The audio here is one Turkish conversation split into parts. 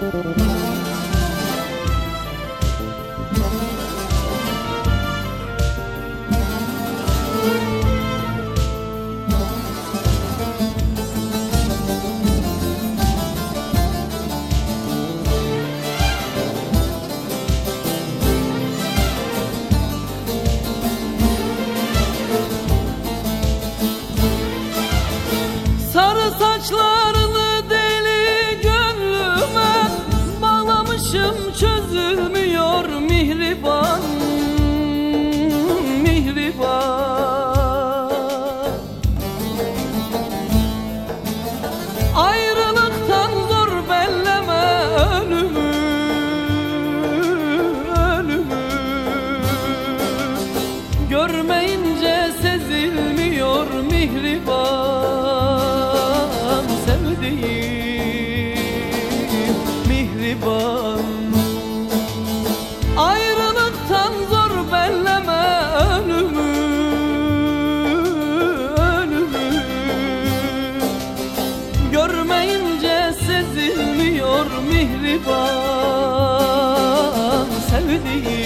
Sarı saçların sezilmiyor mihriban Sevdiğim mihriban. Ayrılıktan zor belleme ölümü Ölümü. Görmeyince sezilmiyor mihriban Sevdiğim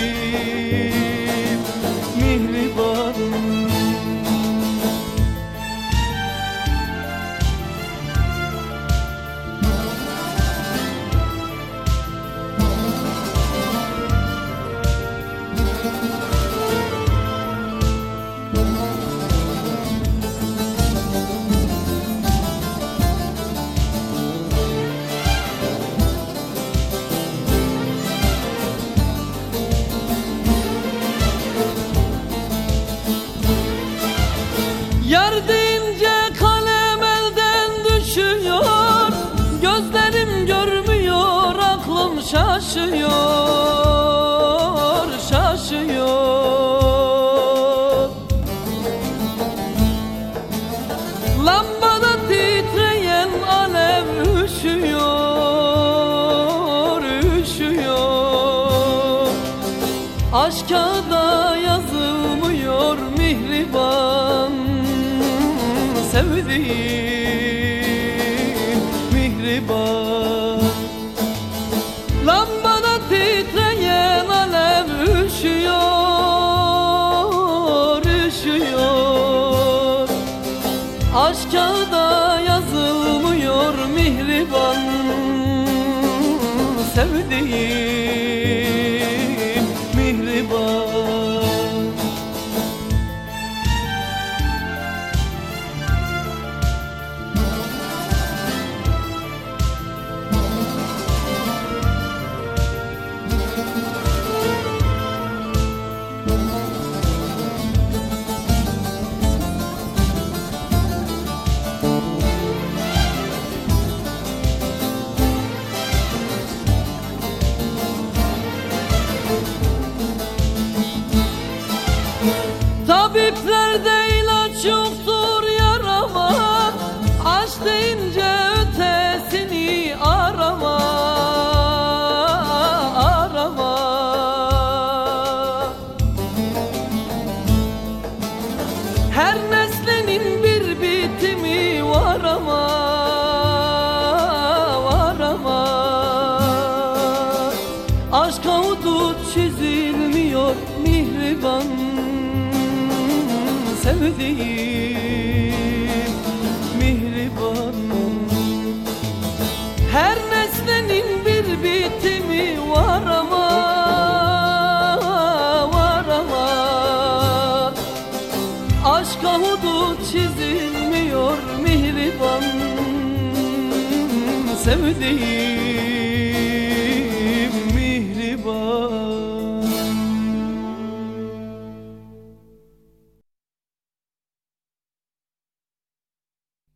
Aşka da yazılmıyor mihriban Sevdiğim mihriban. Lambada titreyen alev üşüyor Üşüyor. Aşka da yazılmıyor mihriban Sevdiğim mihriban Sevdiğim mihriban Her nesnenin bir bitimi var ama Var ama. Aşka hudut çizilmiyor mihriban Sevdiğim